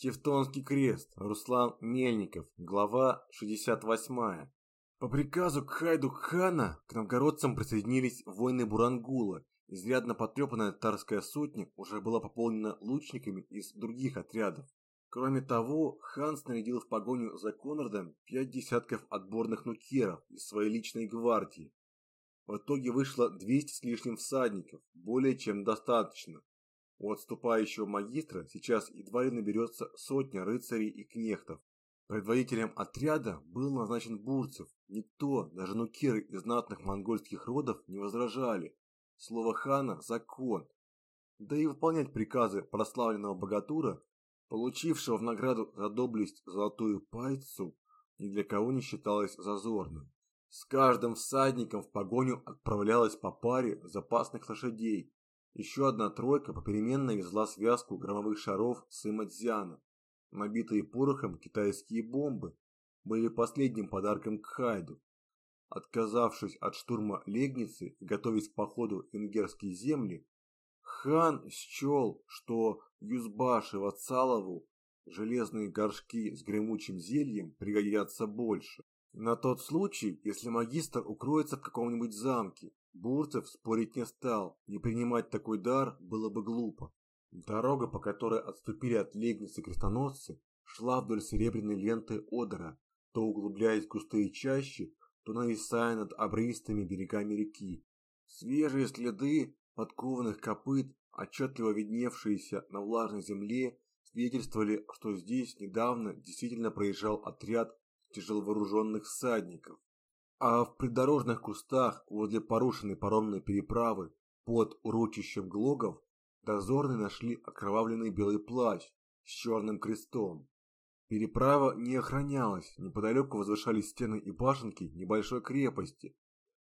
Тевтонский крест. Руслан Мельников. Глава 68. По приказу Кхайду хана к новгородцам присоединились воины Бурангула. Изрядно потрепанная татарская сотня уже была пополнена лучниками из других отрядов. Кроме того, хан снарядил в погоню за Конрадом пять десятков отборных нукеров из своей личной гвардии. В итоге вышло 200 с лишним всадников, более чем достаточно. У отступающего магистра сейчас едва ли наберется сотня рыцарей и кнехтов. Предводителем отряда был назначен Бурцев. Никто, даже нукеры из знатных монгольских родов, не возражали. Слово хана – закон. Да и выполнять приказы прославленного богатура, получившего в награду за доблесть золотую пайцу, ни для кого не считалось зазорным. С каждым всадником в погоню отправлялась по паре запасных лошадей, еще одна тройка попеременно везла связку громовых шаров с Имадзяна. Набитые порохом китайские бомбы были последним подарком к Хайду. Отказавшись от штурма Легницы и готовясь к походу в венгерские земли, хан счел, что Юзбаши Вацалову железные горшки с гремучим зельем пригодятся больше. На тот случай, если магистр укроется в каком-нибудь замке Бурцев спорить не стал, не принимать такой дар было бы глупо. Дорога, по которой отступили от легницы крестоносцы, шла вдоль серебряной ленты Одера, то углубляясь в густые чащи, то нависая над обрыстыми берегами реки. Свежие следы подкованных копыт, отчетливо видневшиеся на влажной земле, свидетельствовали, что здесь недавно действительно проезжал отряд тяжеловооруженных всадников. А в придорожных кустах возле порушенной паромной переправы под урочищем Глогов дозорные нашли окровавленный белый плащ с черным крестом. Переправа не охранялась, неподалеку возвышались стены и башенки небольшой крепости,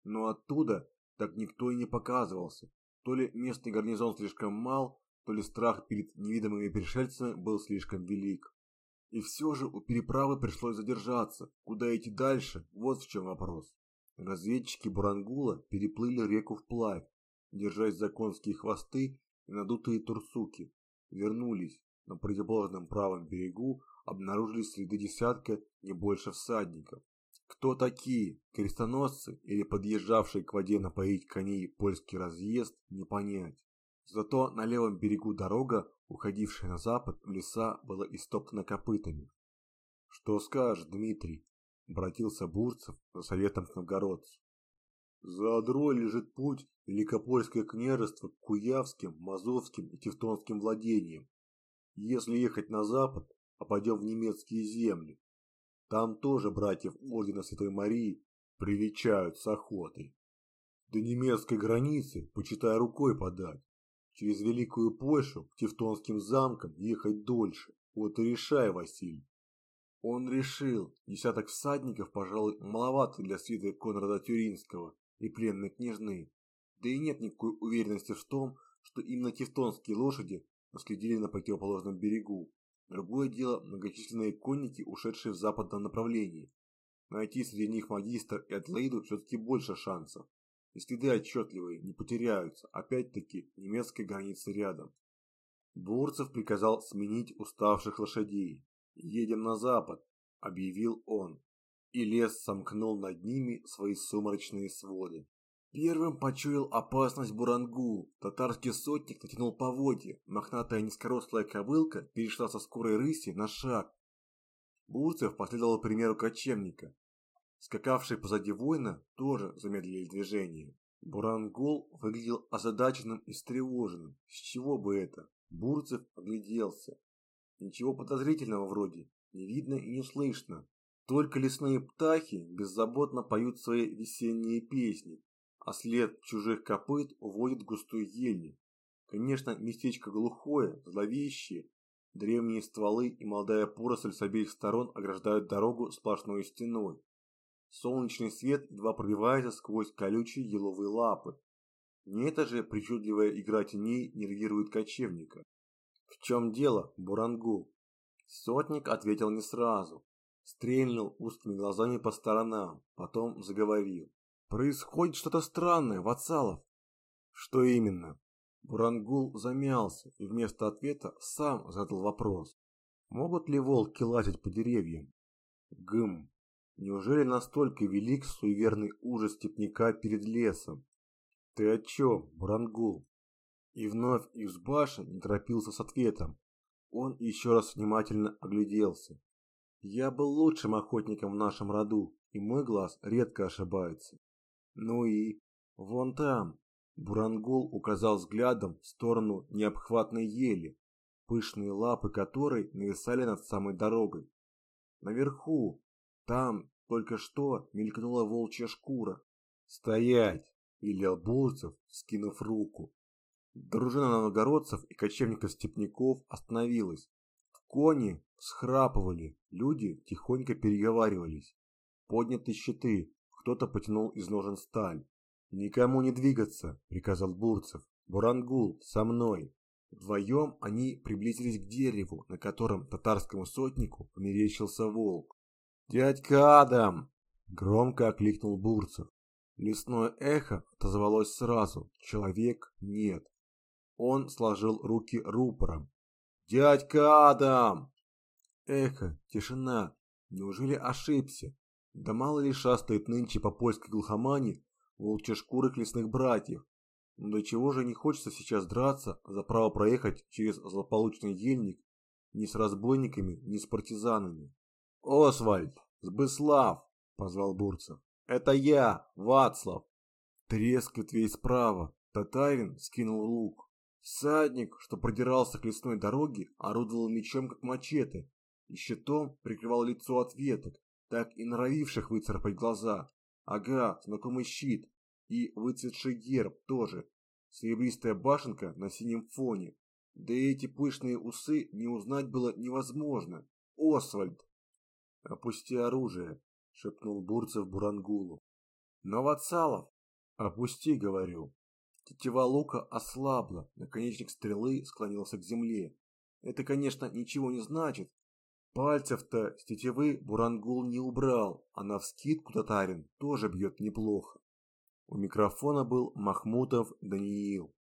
но оттуда так никто и не показывался. То ли местный гарнизон слишком мал, то ли страх перед невидимыми пришельцами был слишком велик. И все же у переправы пришлось задержаться. Куда идти дальше? Вот в чем вопрос. Разведчики Бурангула переплыли реку вплавь, держась за конские хвосты и надутые турсуки. Вернулись. На противоположном правом берегу обнаружились следы десятка, не больше всадников. Кто такие? Крестоносцы или подъезжавшие к воде напоить коней польский разъезд, не понять. Зато на левом берегу дорога, уходившая на запад в леса, была истоптана копытами. Что скажешь, Дмитрий? Обратился Бурцев за советом к новгородцу. За Одрой лежит путь Великопольское княжество к Куявским, Мазовским и Тевтонским владениям. Если ехать на запад, попадем в немецкие земли. Там тоже братьев Ордена Святой Марии привечают с охотой. До немецкой границы, почитая рукой подать. Через Великую Польшу к Тевтонским замкам ехать дольше. Вот и решай, Василий. Он решил, десяток всадников, пожалуй, маловато для свита Конрада Тюринского и пленной княжны. Да и нет никакой уверенности в том, что именно тевтонские лошади наследили на противоположном берегу. Другое дело многочисленные конники, ушедшие в западном направлении. Найти среди них магистр и Атлейду все-таки больше шансов и следы отчетливые, не потеряются, опять-таки немецкой границы рядом. Бурцев приказал сменить уставших лошадей. «Едем на запад», — объявил он, и лес сомкнул над ними свои сумрачные своды. Первым почуял опасность Бурангу. Татарский сотник натянул поводья. Мохнатая низкорослая ковылка перешла со скорой рыси на шаг. Бурцев последовал примеру кочевника. Скакавшие позади воина тоже замедлили движение. Бурангол выглядел озадаченным и встревоженным. С чего бы это? Бурцев огляделся. Ничего подозрительного вроде. Не видно и не слышно. Только лесные птахи беззаботно поют свои весенние песни, а след чужих копыт уводит густую ельник. Конечно, местечко глухое, зловещее. Древние стволы и молодая поросль с обеих сторон ограждают дорогу сплошной стеной. Солнечный свет едва пробивается сквозь колючие еловые лапы. Не это же причудливая игра теней нервирует кочевника. В чем дело, Бурангул? Сотник ответил не сразу. Стрельнул узкими глазами по сторонам, потом заговорил. Происходит что-то странное, Вацалов. Что именно? Бурангул замялся и вместо ответа сам задал вопрос. Могут ли волки лазить по деревьям? Гм. Неужели настолько велик суеверный ужас степняка перед лесом? Ты о чем, Брангул? И вновь башен не торопился с ответом. Он еще раз внимательно огляделся. Я был лучшим охотником в нашем роду, и мой глаз редко ошибается. Ну и вон там, Бурангул указал взглядом в сторону необхватной ели, пышные лапы которой нависали над самой дорогой. Наверху, там только что мелькнула волчья шкура. «Стоять!» – велел Бурцев, скинув руку. Дружина новгородцев и кочевников-степняков остановилась. Кони схрапывали, люди тихонько переговаривались. Подняты щиты, кто-то потянул из ножен сталь. «Никому не двигаться», – приказал Бурцев. «Бурангул, со мной». Вдвоем они приблизились к дереву, на котором татарскому сотнику померещился волк. «Дядька Адам!» – громко окликнул Бурцев. Лесное эхо отозвалось сразу, человек нет. Он сложил руки рупором. «Дядька Адам!» Эхо, тишина. Неужели ошибся? Да мало ли шастает нынче по польской глухомане волчьешкурых лесных братьев. Но до чего же не хочется сейчас драться за право проехать через злополучный ельник ни с разбойниками, ни с партизанами. «Освальд! Сбыслав!» – позвал Бурцев. «Это я, Вацлав!» Треск ветвей справа. Татарин скинул лук. Всадник, что продирался к лесной дороге, орудовал мечом как мачете и щитом прикрывал лицо от веток, так и норовивших выцарапать глаза. Ага, знакомый щит, и выцветший герб тоже. Серебристая башенка на синем фоне. Да и эти пышные усы не узнать было невозможно. Освальд! Опусти оружие, шепнул Бурцев Бурангулу. Новоцалов! Опусти, говорю. Тетива лука ослабла, наконечник стрелы склонился к земле. Это, конечно, ничего не значит. Пальцев-то с тетивы Бурангул не убрал, а навскидку татарин тоже бьет неплохо. У микрофона был Махмутов Даниил.